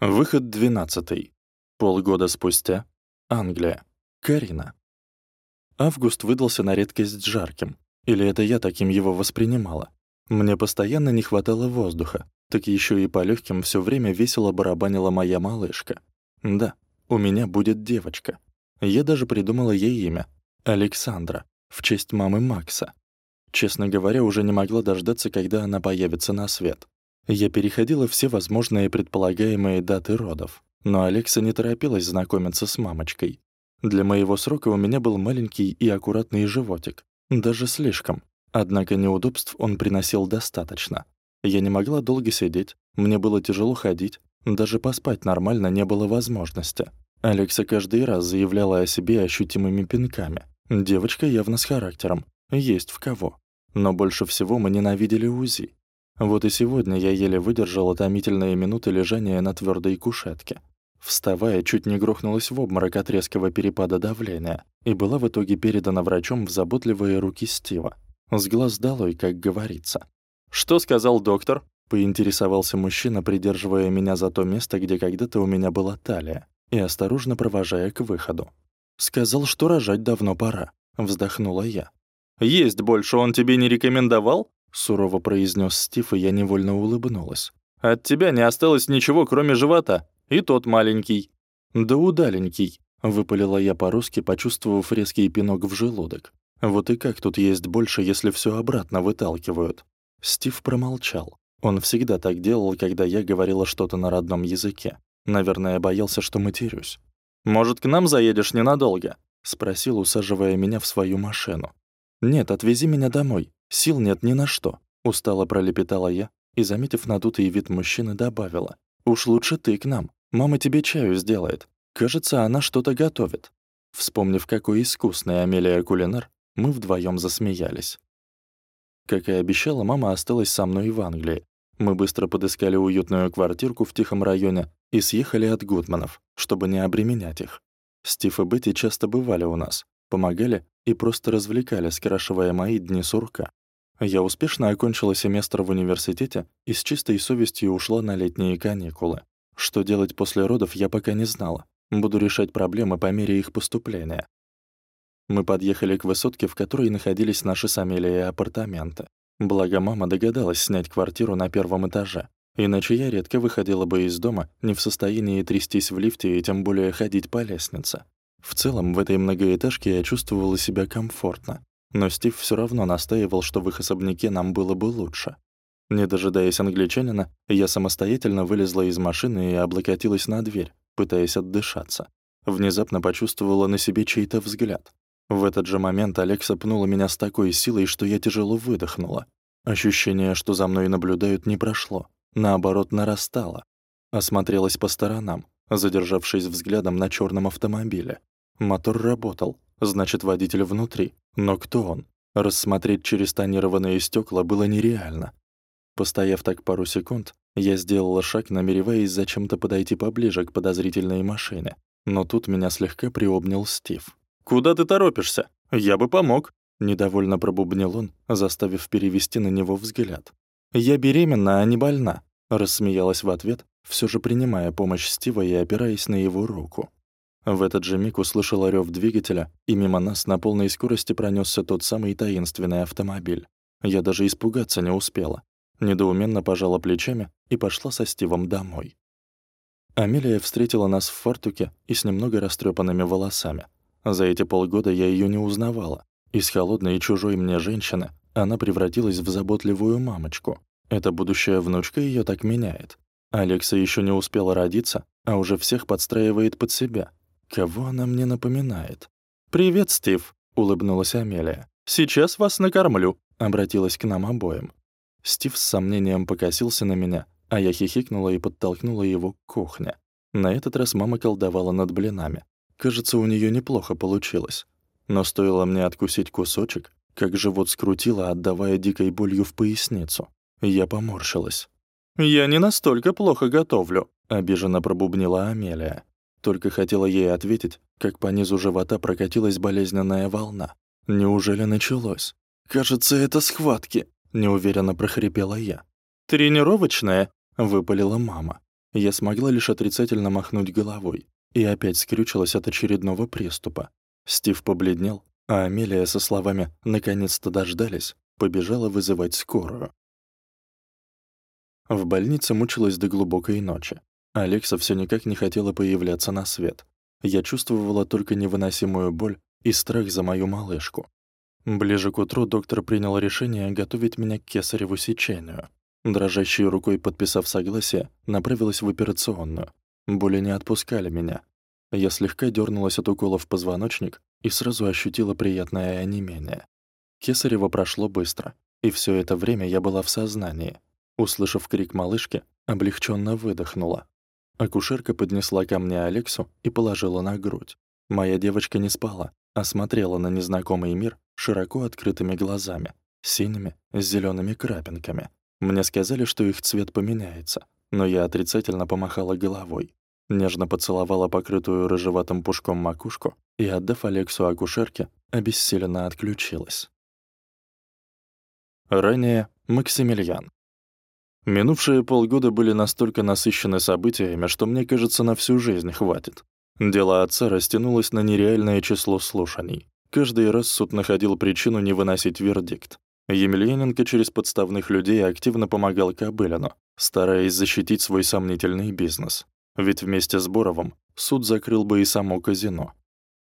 Выход 12. Полгода спустя. Англия. Карина. Август выдался на редкость жарким. Или это я таким его воспринимала? Мне постоянно не хватало воздуха, так еще и по легким все время весело барабанила моя малышка. Да, у меня будет девочка. Я даже придумала ей имя — Александра, в честь мамы Макса. Честно говоря, уже не могла дождаться, когда она появится на свет. Я переходила все возможные предполагаемые даты родов, но Алекса не торопилась знакомиться с мамочкой. Для моего срока у меня был маленький и аккуратный животик, даже слишком. Однако неудобств он приносил достаточно. Я не могла долго сидеть, мне было тяжело ходить, даже поспать нормально не было возможности. Алекса каждый раз заявляла о себе ощутимыми пинками. Девочка явно с характером, есть в кого. Но больше всего мы ненавидели УЗИ. Вот и сегодня я еле выдержала томительные минуты лежания на твердой кушетке. Вставая, чуть не грохнулась в обморок от резкого перепада давления и была в итоге передана врачом в заботливые руки Стива. С глаз долой, как говорится. «Что сказал доктор?» — поинтересовался мужчина, придерживая меня за то место, где когда-то у меня была талия, и осторожно провожая к выходу. «Сказал, что рожать давно пора», — вздохнула я. «Есть больше он тебе не рекомендовал?» — сурово произнес Стив, и я невольно улыбнулась. «От тебя не осталось ничего, кроме живота. И тот маленький». «Да удаленький», — выпалила я по-русски, почувствовав резкий пинок в желудок. «Вот и как тут есть больше, если все обратно выталкивают?» Стив промолчал. Он всегда так делал, когда я говорила что-то на родном языке. Наверное, боялся, что матерюсь. «Может, к нам заедешь ненадолго?» — спросил, усаживая меня в свою машину. «Нет, отвези меня домой. Сил нет ни на что», — устало пролепетала я и, заметив надутый вид мужчины, добавила. «Уж лучше ты к нам. Мама тебе чаю сделает. Кажется, она что-то готовит». Вспомнив, какой искусный Амелия кулинар, мы вдвоем засмеялись. Как и обещала, мама осталась со мной в Англии. Мы быстро подыскали уютную квартирку в тихом районе и съехали от Гудманов, чтобы не обременять их. Стив и Бетти часто бывали у нас, помогали и просто развлекали, скрашивая мои дни сурка. Я успешно окончила семестр в университете и с чистой совестью ушла на летние каникулы. Что делать после родов, я пока не знала. Буду решать проблемы по мере их поступления. Мы подъехали к высотке, в которой находились наши с Амелией апартаменты. Благо, мама догадалась снять квартиру на первом этаже. Иначе я редко выходила бы из дома, не в состоянии трястись в лифте и тем более ходить по лестнице. В целом, в этой многоэтажке я чувствовала себя комфортно. Но Стив все равно настаивал, что в их особняке нам было бы лучше. Не дожидаясь англичанина, я самостоятельно вылезла из машины и облокотилась на дверь, пытаясь отдышаться. Внезапно почувствовала на себе чей-то взгляд. В этот же момент Алекса пнула меня с такой силой, что я тяжело выдохнула. Ощущение, что за мной наблюдают, не прошло. Наоборот, нарастало. Осмотрелась по сторонам, задержавшись взглядом на черном автомобиле. Мотор работал, значит, водитель внутри. Но кто он? Рассмотреть через тонированные стекла было нереально. Постояв так пару секунд, я сделала шаг, намереваясь зачем-то подойти поближе к подозрительной машине. Но тут меня слегка приобнял Стив. «Куда ты торопишься? Я бы помог!» Недовольно пробубнил он, заставив перевести на него взгляд. «Я беременна, а не больна», — рассмеялась в ответ, все же принимая помощь Стива и опираясь на его руку. В этот же миг услышала рев двигателя, и мимо нас на полной скорости пронесся тот самый таинственный автомобиль. Я даже испугаться не успела. Недоуменно пожала плечами и пошла со Стивом домой. Амелия встретила нас в фартуке и с немного растрепанными волосами. За эти полгода я ее не узнавала. Из холодной и чужой мне женщины она превратилась в заботливую мамочку. Эта будущая внучка ее так меняет. Алекса еще не успела родиться, а уже всех подстраивает под себя. Кого она мне напоминает? «Привет, Стив», — улыбнулась Амелия. «Сейчас вас накормлю», — обратилась к нам обоим. Стив с сомнением покосился на меня, а я хихикнула и подтолкнула его к кухне. На этот раз мама колдовала над блинами. Кажется, у нее неплохо получилось. Но стоило мне откусить кусочек, как живот скрутило, отдавая дикой болью в поясницу. Я поморщилась. «Я не настолько плохо готовлю», — обиженно пробубнила Амелия. Только хотела ей ответить, как по низу живота прокатилась болезненная волна. Неужели началось? «Кажется, это схватки», — неуверенно прохрипела я. «Тренировочная?» — выпалила мама. я смогла лишь отрицательно махнуть головой и опять скрючилась от очередного приступа. Стив побледнел, а Амелия со словами «наконец-то дождались» побежала вызывать скорую. В больнице мучилась до глубокой ночи. Алекса все никак не хотела появляться на свет. Я чувствовала только невыносимую боль и страх за мою малышку. Ближе к утру доктор принял решение готовить меня к кесареву сечению. Дрожащей рукой подписав согласие, направилась в операционную. Боли не отпускали меня. Я слегка дернулась от укола в позвоночник и сразу ощутила приятное онемение. Кесарево прошло быстро, и все это время я была в сознании. Услышав крик малышки, облегченно выдохнула. Акушерка поднесла ко мне Алексу и положила на грудь. Моя девочка не спала, а смотрела на незнакомый мир широко открытыми глазами, синими, с зелеными крапинками. Мне сказали, что их цвет поменяется, но я отрицательно помахала головой. Нежно поцеловала покрытую рыжеватым пушком макушку и, отдав Алексу акушерке, обессиленно отключилась. Ранее Максимилиан. Минувшие полгода были настолько насыщены событиями, что мне кажется, на всю жизнь хватит. Дело отца растянулось на нереальное число слушаний. Каждый раз суд находил причину не выносить вердикт. Емельяненко через подставных людей активно помогал Кобылину, стараясь защитить свой сомнительный бизнес. Ведь вместе с Боровым суд закрыл бы и само казино.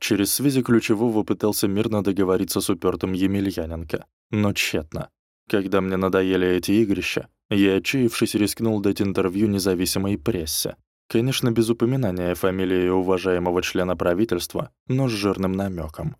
Через связи ключевого пытался мирно договориться с упертым Емельяненко, но тщетно. Когда мне надоели эти игрища, я, отчаявшись, рискнул дать интервью независимой прессе. Конечно, без упоминания фамилии уважаемого члена правительства, но с жирным намеком.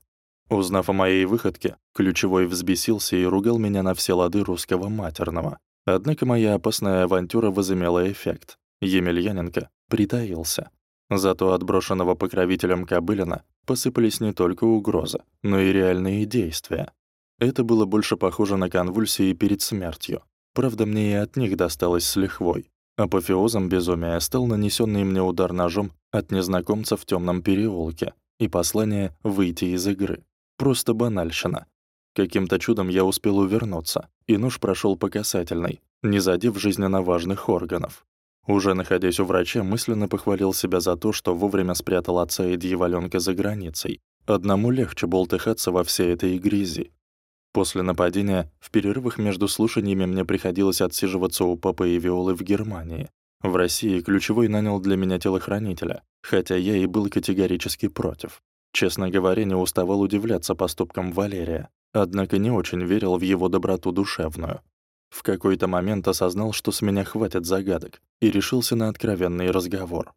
Узнав о моей выходке, ключевой взбесился и ругал меня на все лады русского матерного. Однако моя опасная авантюра возымела эффект. Емельяненко притаился. Зато от брошенного покровителем Кобылина посыпались не только угрозы, но и реальные действия. Это было больше похоже на конвульсии перед смертью. Правда, мне и от них досталось с лихвой. Апофеозом безумия стал нанесенный мне удар ножом от незнакомца в темном переулке и послание «выйти из игры». Просто банальщина. Каким-то чудом я успел увернуться, и нож прошел по касательной, не задев жизненно важных органов. Уже находясь у врача, мысленно похвалил себя за то, что вовремя спрятал отца и дьяволёнка за границей. Одному легче болтыхаться во всей этой грязи. После нападения в перерывах между слушаниями мне приходилось отсиживаться у папы и Виолы в Германии. В России ключевой нанял для меня телохранителя, хотя я и был категорически против. Честно говоря, не уставал удивляться поступкам Валерия, однако не очень верил в его доброту душевную. В какой-то момент осознал, что с меня хватит загадок, и решился на откровенный разговор.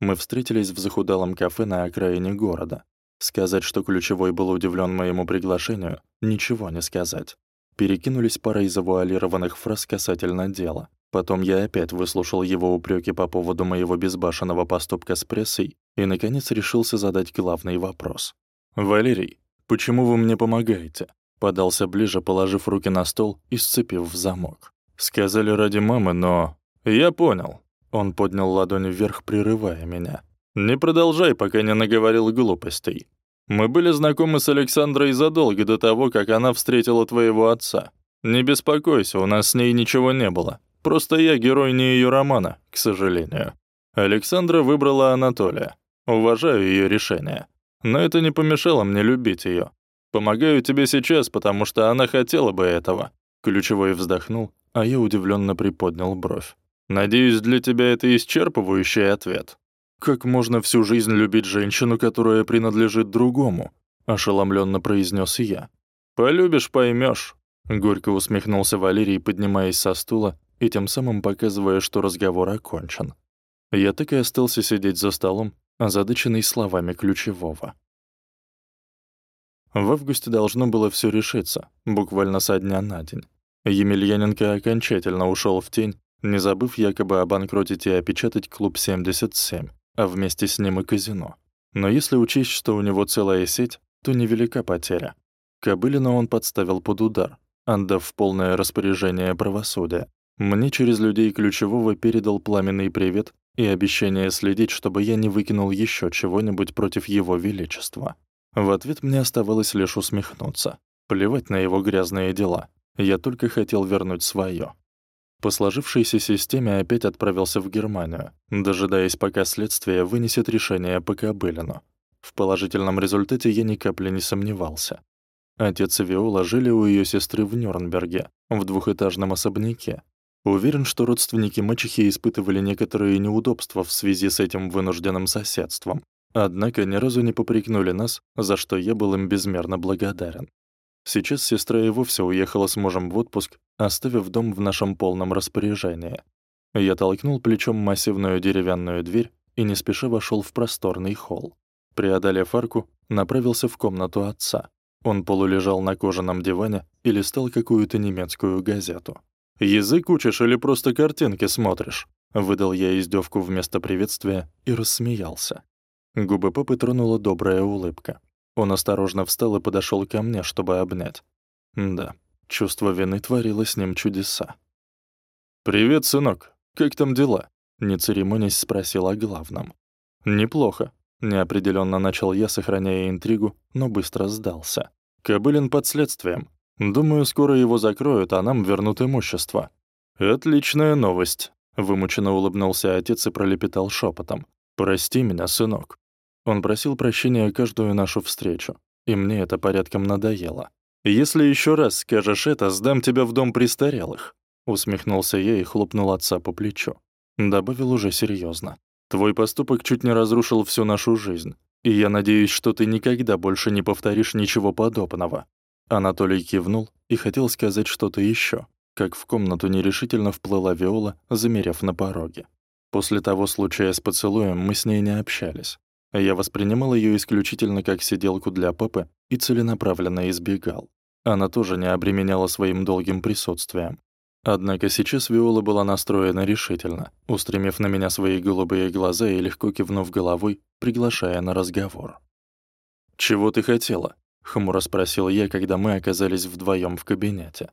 Мы встретились в захудалом кафе на окраине города. Сказать, что ключевой был удивлен моему приглашению, ничего не сказать. Перекинулись парой завуалированных фраз касательно дела. Потом я опять выслушал его упреки по поводу моего безбашенного поступка с прессой и, наконец, решился задать главный вопрос. «Валерий, почему вы мне помогаете?» Подался ближе, положив руки на стол и сцепив в замок. «Сказали ради мамы, но...» «Я понял». Он поднял ладонь вверх, прерывая меня. «Не продолжай, пока не наговорил глупостей. Мы были знакомы с Александрой задолго до того, как она встретила твоего отца. Не беспокойся, у нас с ней ничего не было. Просто я герой не ее романа, к сожалению. Александра выбрала Анатолия. Уважаю ее решение. Но это не помешало мне любить ее. Помогаю тебе сейчас, потому что она хотела бы этого». Ключевой вздохнул, а я удивленно приподнял бровь. «Надеюсь, для тебя это исчерпывающий ответ». «Как можно всю жизнь любить женщину, которая принадлежит другому?» — ошеломленно произнес я. «Полюбишь, поймешь. горько усмехнулся Валерий, поднимаясь со стула и тем самым показывая, что разговор окончен. Я так и остался сидеть за столом, озадаченный словами ключевого. В августе должно было все решиться, буквально со дня на день. Емельяненко окончательно ушел в тень, не забыв якобы обанкротить и опечатать клуб 77, а вместе с ним и казино. Но если учесть, что у него целая сеть, то невелика потеря. Кобылина он подставил под удар, отдав полное распоряжение правосудия. Мне через людей ключевого передал пламенный привет и обещание следить, чтобы я не выкинул еще чего-нибудь против его величества. В ответ мне оставалось лишь усмехнуться. Плевать на его грязные дела. Я только хотел вернуть свое. По сложившейся системе опять отправился в Германию, дожидаясь, пока следствие вынесет решение по Кобылину. В положительном результате я ни капли не сомневался. Отец и Виола жили у ее сестры в Нюрнберге, в двухэтажном особняке. Уверен, что родственники мачехи испытывали некоторые неудобства в связи с этим вынужденным соседством. Однако ни разу не попрекнули нас, за что я был им безмерно благодарен. Сейчас сестра и вовсе уехала с мужем в отпуск, оставив дом в нашем полном распоряжении. Я толкнул плечом массивную деревянную дверь и не спеша вошел в просторный холл. Преодолев арку, направился в комнату отца. Он полулежал на кожаном диване и листал какую-то немецкую газету. «Язык учишь или просто картинки смотришь?» Выдал я издевку вместо приветствия и рассмеялся. Губы папы тронула добрая улыбка. Он осторожно встал и подошел ко мне, чтобы обнять. Да, чувство вины творило с ним чудеса. «Привет, сынок. Как там дела?» Не церемонясь спросил о главном. «Неплохо», — неопределенно начал я, сохраняя интригу, но быстро сдался. «Кобылин под следствием. Думаю, скоро его закроют, а нам вернут имущество». «Отличная новость», — вымученно улыбнулся отец и пролепетал шепотом. «Прости меня, сынок. Он просил прощения каждую нашу встречу, и мне это порядком надоело. «Если еще раз скажешь это, сдам тебя в дом престарелых», усмехнулся я и хлопнул отца по плечу. Добавил уже серьезно. «Твой поступок чуть не разрушил всю нашу жизнь, и я надеюсь, что ты никогда больше не повторишь ничего подобного». Анатолий кивнул и хотел сказать что-то еще, как в комнату нерешительно вплыла Виола, замерев на пороге. После того случая с поцелуем мы с ней не общались. Я воспринимал ее исключительно как сиделку для папы и целенаправленно избегал. Она тоже не обременяла своим долгим присутствием. Однако сейчас Виола была настроена решительно, устремив на меня свои голубые глаза и легко кивнув головой, приглашая на разговор. «Чего ты хотела?» — хмуро спросил я, когда мы оказались вдвоем в кабинете.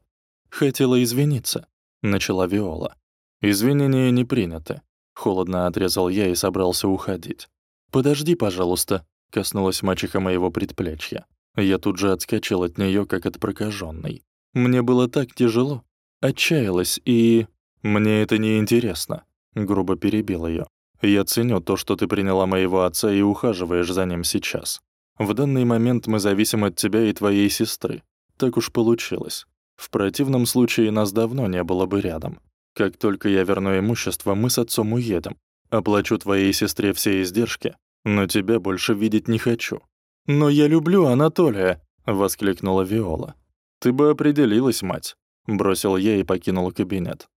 «Хотела извиниться», — начала Виола. «Извинения не приняты», — холодно отрезал я и собрался уходить. «Подожди, пожалуйста», — коснулась мачеха моего предплечья. Я тут же отскочил от нее, как от прокаженной. Мне было так тяжело. Отчаялась и... «Мне это не интересно», — грубо перебил ее. «Я ценю то, что ты приняла моего отца и ухаживаешь за ним сейчас. В данный момент мы зависим от тебя и твоей сестры. Так уж получилось. В противном случае нас давно не было бы рядом. Как только я верну имущество, мы с отцом уедем. Оплачу твоей сестре все издержки, но тебя больше видеть не хочу». «Но я люблю Анатолия», — воскликнула Виола. «Ты бы определилась, мать», — бросил я и покинул кабинет.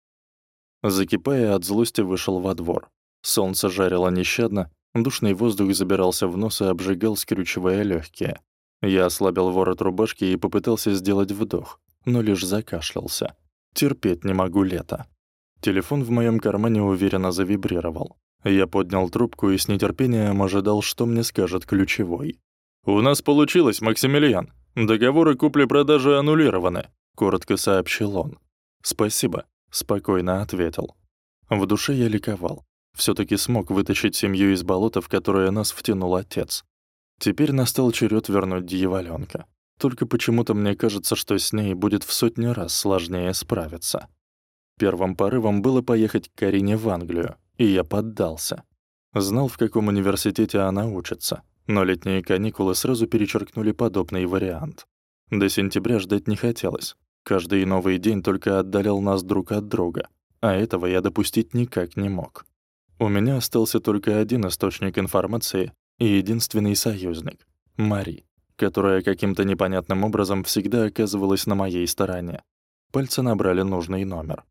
Закипая от злости, вышел во двор. Солнце жарило нещадно, душный воздух забирался в нос и обжигал, скрючивая легкие. Я ослабил ворот рубашки и попытался сделать вдох, но лишь закашлялся. Терпеть не могу лето. Телефон в моем кармане уверенно завибрировал. Я поднял трубку и с нетерпением ожидал, что мне скажет ключевой. «У нас получилось, Максимилиан. Договоры купли-продажи аннулированы», — коротко сообщил он. «Спасибо», — спокойно ответил. В душе я ликовал. все таки смог вытащить семью из болота, в которое нас втянул отец. Теперь настал черед вернуть дьяволёнка. Только почему-то мне кажется, что с ней будет в сотни раз сложнее справиться. Первым порывом было поехать к Карине в Англию, и я поддался. Знал, в каком университете она учится, но летние каникулы сразу перечеркнули подобный вариант. До сентября ждать не хотелось. Каждый новый день только отдалял нас друг от друга, а этого я допустить никак не мог. У меня остался только один источник информации и единственный союзник — Мари, которая каким-то непонятным образом всегда оказывалась на моей стороне. Пальцы набрали нужный номер.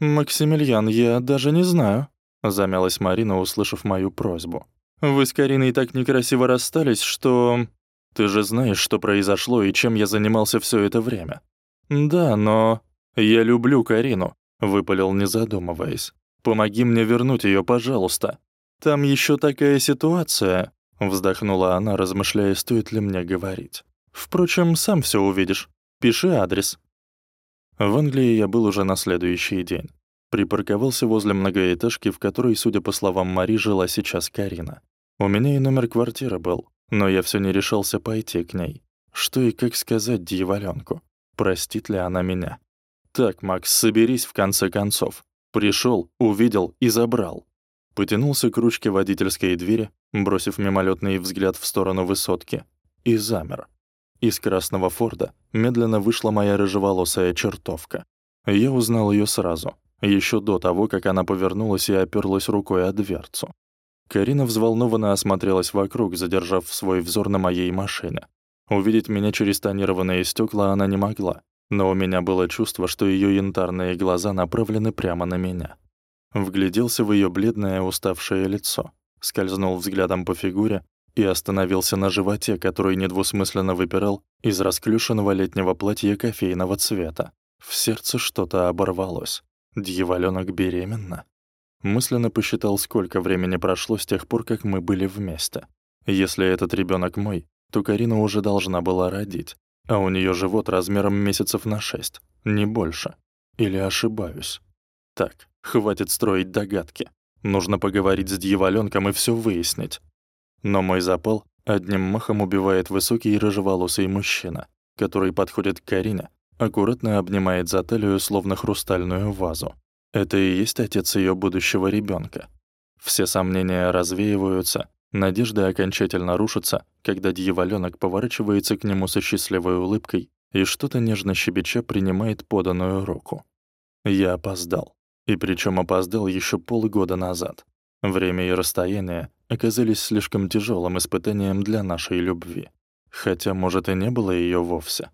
«Максимилиан, я даже не знаю», — замялась Марина, услышав мою просьбу. «Вы с Кариной так некрасиво расстались, что...» «Ты же знаешь, что произошло и чем я занимался все это время». «Да, но...» «Я люблю Карину», — выпалил, не задумываясь. «Помоги мне вернуть ее, пожалуйста». «Там еще такая ситуация», — вздохнула она, размышляя, стоит ли мне говорить. «Впрочем, сам все увидишь. Пиши адрес». В Англии я был уже на следующий день. Припарковался возле многоэтажки, в которой, судя по словам Мари, жила сейчас Карина. У меня и номер квартиры был, но я все не решался пойти к ней. Что и как сказать дьяволёнку? Простит ли она меня? Так, Макс, соберись в конце концов. Пришел, увидел и забрал. Потянулся к ручке водительской двери, бросив мимолетный взгляд в сторону высотки, и замер. Из красного Форда медленно вышла моя рыжеволосая чертовка. Я узнал ее сразу, еще до того, как она повернулась и оперлась рукой о дверцу. Карина взволнованно осмотрелась вокруг, задержав свой взор на моей машине. Увидеть меня через тонированные стекла она не могла, но у меня было чувство, что ее янтарные глаза направлены прямо на меня. Вгляделся в ее бледное, уставшее лицо, скользнул взглядом по фигуре и остановился на животе, который недвусмысленно выпирал из расклюшенного летнего платья кофейного цвета. В сердце что-то оборвалось. Дьяволёнок беременна? Мысленно посчитал, сколько времени прошло с тех пор, как мы были вместе. Если этот ребёнок мой, то Карина уже должна была родить, а у неё живот размером месяцев на шесть, не больше. Или ошибаюсь? Так, хватит строить догадки. Нужно поговорить с дьяволёнком и всё выяснить. Но мой запал одним махом убивает высокий рыжеволосый мужчина, который подходит к Карине, аккуратно обнимает за талию, словно хрустальную вазу. Это и есть отец ее будущего ребенка. Все сомнения развеиваются, надежды окончательно рушатся, когда дьяволёнок поворачивается к нему со счастливой улыбкой и что-то нежно щебеча принимает поданную руку. Я опоздал. И причем опоздал еще полгода назад. Время и расстояние оказались слишком тяжелым испытанием для нашей любви. Хотя, может, и не было ее вовсе.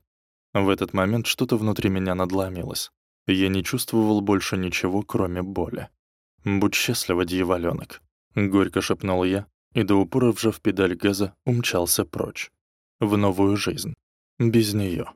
В этот момент что-то внутри меня надломилось. Я не чувствовал больше ничего, кроме боли. «Будь счастлива, дьяволёнок», — горько шепнул я, и до упора вжав педаль газа умчался прочь. В новую жизнь. Без неё.